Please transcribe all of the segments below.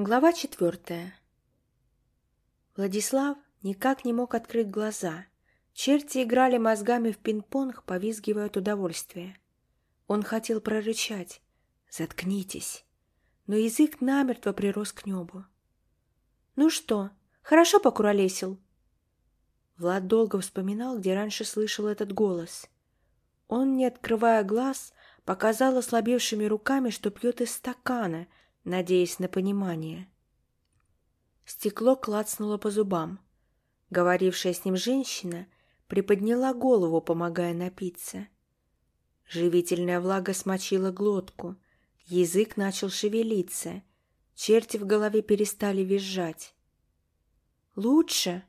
Глава четвертая. Владислав никак не мог открыть глаза. Черти играли мозгами в пинг-понг, повизгивая от удовольствия. Он хотел прорычать «Заткнитесь!», но язык намертво прирос к небу. «Ну что, хорошо покуролесил?» Влад долго вспоминал, где раньше слышал этот голос. Он, не открывая глаз, показал ослабевшими руками, что пьет из стакана — надеясь на понимание. Стекло клацнуло по зубам. Говорившая с ним женщина приподняла голову, помогая напиться. Живительная влага смочила глотку, язык начал шевелиться, черти в голове перестали визжать. «Лучше?»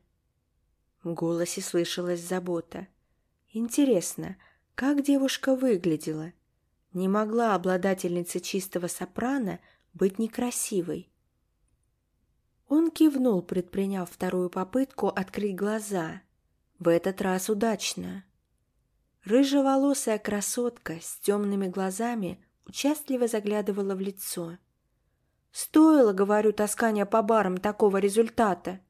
В голосе слышалась забота. «Интересно, как девушка выглядела?» Не могла обладательница чистого сопрано быть некрасивой. Он кивнул, предприняв вторую попытку открыть глаза. В этот раз удачно. Рыжеволосая красотка с темными глазами участливо заглядывала в лицо. «Стоило, говорю, таскания по барам такого результата!»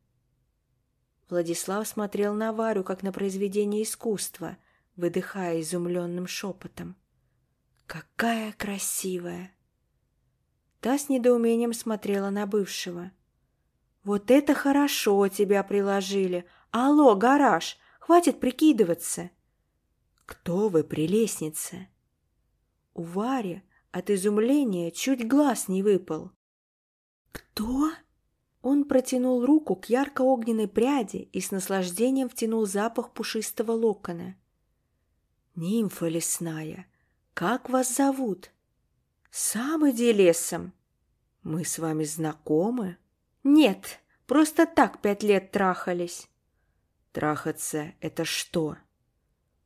Владислав смотрел на Варю, как на произведение искусства, выдыхая изумленным шепотом. «Какая красивая!» Та с недоумением смотрела на бывшего. «Вот это хорошо тебя приложили! Алло, гараж! Хватит прикидываться!» «Кто вы при лестнице?» У Вари от изумления чуть глаз не выпал. «Кто?» Он протянул руку к ярко-огненной пряди и с наслаждением втянул запах пушистого локона. «Нимфа лесная, как вас зовут?» «Сам иди лесом!» «Мы с вами знакомы?» «Нет, просто так пять лет трахались». «Трахаться — это что?»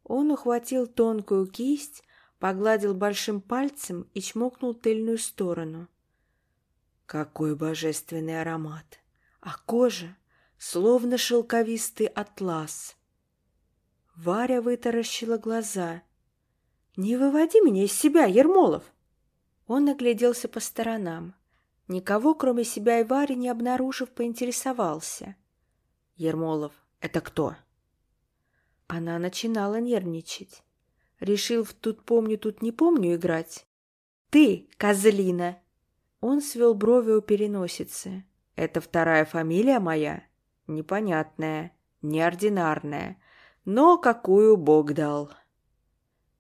Он ухватил тонкую кисть, погладил большим пальцем и чмокнул тыльную сторону. Какой божественный аромат! А кожа словно шелковистый атлас. Варя вытаращила глаза. «Не выводи меня из себя, Ермолов!» Он огляделся по сторонам. Никого, кроме себя и Вари, не обнаружив, поинтересовался. «Ермолов, это кто?» Она начинала нервничать. Решил в «тут помню, тут не помню» играть. «Ты, козлина!» Он свел брови у переносицы. «Это вторая фамилия моя? Непонятная, неординарная, но какую Бог дал!»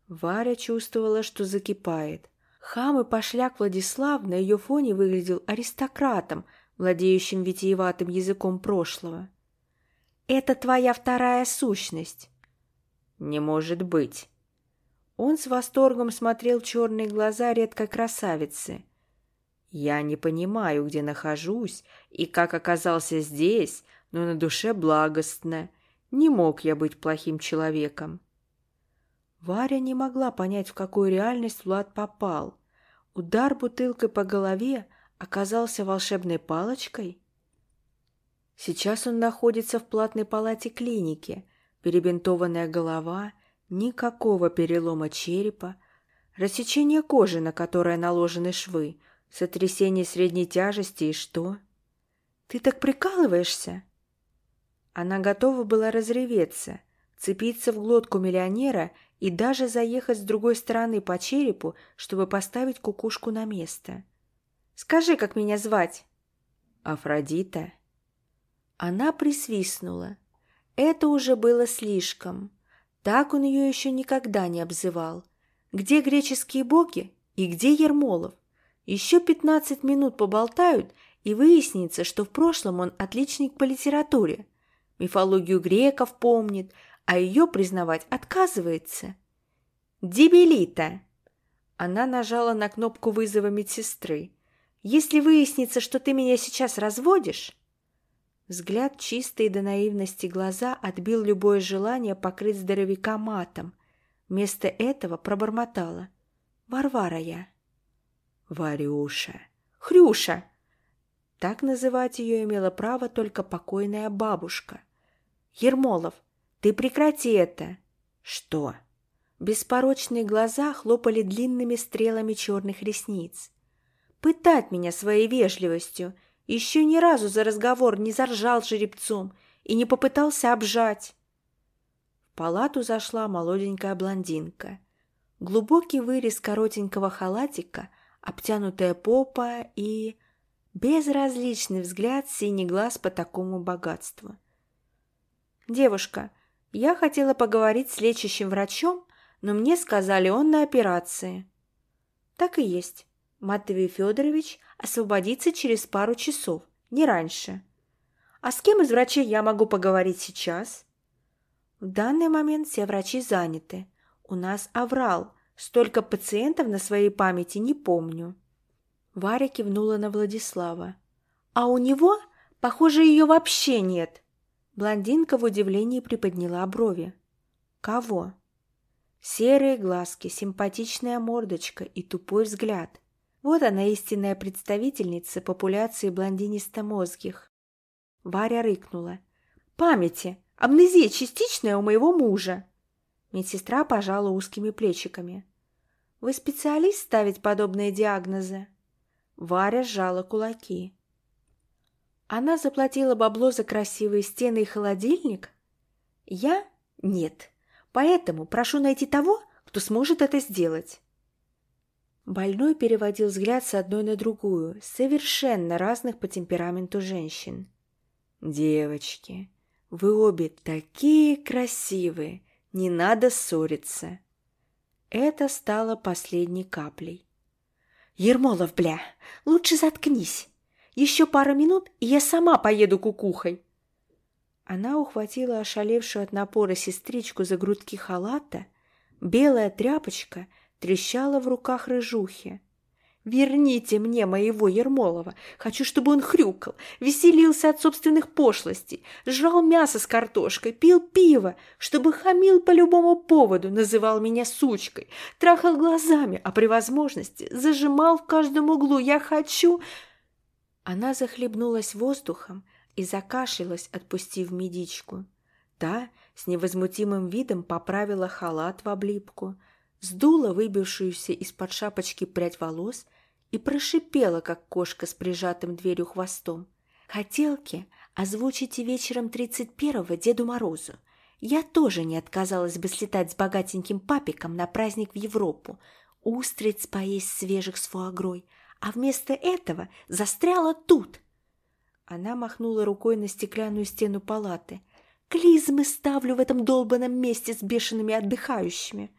Варя чувствовала, что закипает. Хам и пошляк Владислав на ее фоне выглядел аристократом, владеющим витиеватым языком прошлого. «Это твоя вторая сущность!» «Не может быть!» Он с восторгом смотрел черные глаза редкой красавицы. «Я не понимаю, где нахожусь и как оказался здесь, но на душе благостно. Не мог я быть плохим человеком. Варя не могла понять, в какую реальность Влад попал. Удар бутылкой по голове оказался волшебной палочкой? Сейчас он находится в платной палате клиники, перебинтованная голова, никакого перелома черепа, рассечение кожи, на которое наложены швы, сотрясение средней тяжести и что? Ты так прикалываешься? Она готова была разреветься, цепиться в глотку миллионера и даже заехать с другой стороны по черепу, чтобы поставить кукушку на место. «Скажи, как меня звать?» «Афродита». Она присвистнула. Это уже было слишком. Так он ее еще никогда не обзывал. Где греческие боги и где Ермолов? Еще пятнадцать минут поболтают, и выяснится, что в прошлом он отличник по литературе. Мифологию греков помнит, а ее признавать отказывается. «Дебилита!» Она нажала на кнопку вызова медсестры. «Если выяснится, что ты меня сейчас разводишь...» Взгляд чистые до наивности глаза отбил любое желание покрыть здоровяка матом. Вместо этого пробормотала. «Варвара я». «Варюша». «Хрюша». Так называть ее имела право только покойная бабушка. «Ермолов, ты прекрати это!» «Что?» Беспорочные глаза хлопали длинными стрелами черных ресниц. «Пытать меня своей вежливостью! Еще ни разу за разговор не заржал жеребцом и не попытался обжать. В палату зашла молоденькая блондинка. Глубокий вырез коротенького халатика, обтянутая попа и... Безразличный взгляд, синий глаз по такому богатству. «Девушка, я хотела поговорить с лечащим врачом, но мне сказали, он на операции». «Так и есть. Матвей Федорович освободится через пару часов, не раньше. А с кем из врачей я могу поговорить сейчас?» «В данный момент все врачи заняты. У нас аврал. Столько пациентов на своей памяти не помню». Варя кивнула на Владислава. «А у него, похоже, ее вообще нет!» Блондинка в удивлении приподняла брови. «Кого?» Серые глазки, симпатичная мордочка и тупой взгляд. Вот она истинная представительница популяции блондинисто-мозгих. Варя рыкнула. «Памяти! Амнезия частичная у моего мужа!» Медсестра пожала узкими плечиками. «Вы специалист ставить подобные диагнозы?» Варя сжала кулаки. Она заплатила бабло за красивые стены и холодильник? Я? Нет. Поэтому прошу найти того, кто сможет это сделать. Больной переводил взгляд с одной на другую, совершенно разных по темпераменту женщин. «Девочки, вы обе такие красивые, не надо ссориться». Это стало последней каплей. «Ермолов, бля, лучше заткнись. Еще пара минут, и я сама поеду кукухой». Она ухватила ошалевшую от напора сестричку за грудки халата. Белая тряпочка трещала в руках рыжухи. Верните мне моего Ермолова. Хочу, чтобы он хрюкал, веселился от собственных пошлостей, жрал мясо с картошкой, пил пиво, чтобы хамил по любому поводу, называл меня сучкой, трахал глазами, а при возможности зажимал в каждом углу. Я хочу... Она захлебнулась воздухом и закашлялась, отпустив медичку. Та с невозмутимым видом поправила халат в облипку, сдула выбившуюся из-под шапочки прядь волос и прошипела, как кошка с прижатым дверью хвостом. «Хотелки озвучите вечером тридцать первого Деду Морозу. Я тоже не отказалась бы слетать с богатеньким папиком на праздник в Европу, устриц поесть свежих с фуагрой, а вместо этого застряла тут». Она махнула рукой на стеклянную стену палаты. «Клизмы ставлю в этом долбанном месте с бешеными отдыхающими».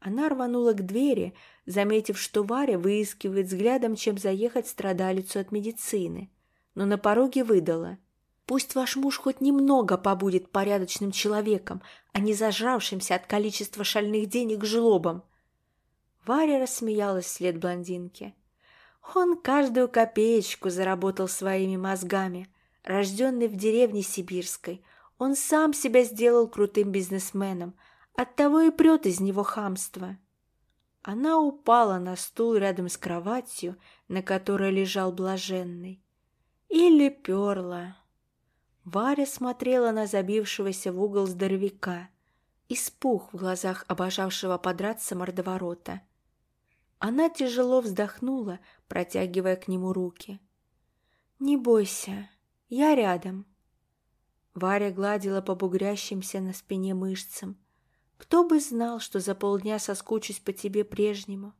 Она рванула к двери, заметив, что Варя выискивает взглядом, чем заехать страдалицу от медицины. Но на пороге выдала. «Пусть ваш муж хоть немного побудет порядочным человеком, а не зажравшимся от количества шальных денег жлобом». Варя рассмеялась вслед блондинке. Он каждую копеечку заработал своими мозгами. Рожденный в деревне сибирской, он сам себя сделал крутым бизнесменом – Оттого и прет из него хамство. Она упала на стул рядом с кроватью, на которой лежал блаженный. Или перла. Варя смотрела на забившегося в угол здоровяка. Испух в глазах обожавшего подраться мордоворота. Она тяжело вздохнула, протягивая к нему руки. «Не бойся, я рядом». Варя гладила по бугрящимся на спине мышцам. Кто бы знал, что за полдня соскучусь по тебе прежнему.